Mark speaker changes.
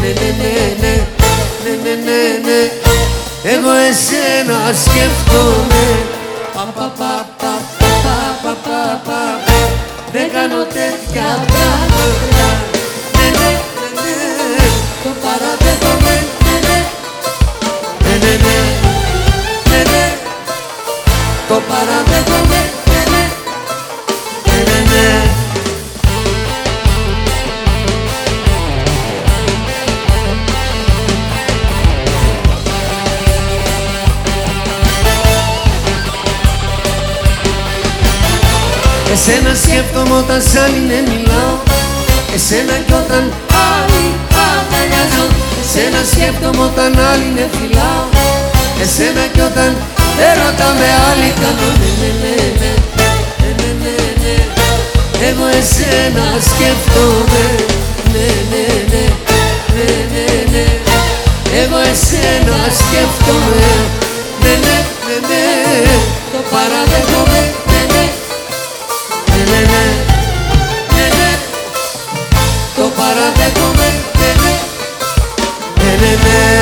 Speaker 1: ναι, ναι, ναι, ναι, ναι, ναι, εγώ εσένα σκέφτομαι. Πα, πα, πα, πα, πα, πα, πα, πα, δεν κάνω τέτοια πράγματα. Ναι, ναι, ναι, το παραδέχομαι, ναι, ναι, ναι, ναι, ναι, ναι, ναι, το παραδέχομαι. Εσένα σκέφτομαι όταν σ' άλλη ναι μιλάω. Εσένα κι όταν άλλη αγκαλιάζω. Εσένα σκέφτομαι όταν άλλη ναι φιλάω Εσένα κι όταν έρωτα με άλλη κάνω ναι, ναι ναι ναι ναι ναι ναι ναι. Εγώ εσένα σκέφτομαι. Ναι ναι ναι ναι ναι ναι. Εγώ εσένα σκέφτομαι. para de comer, nene, nene.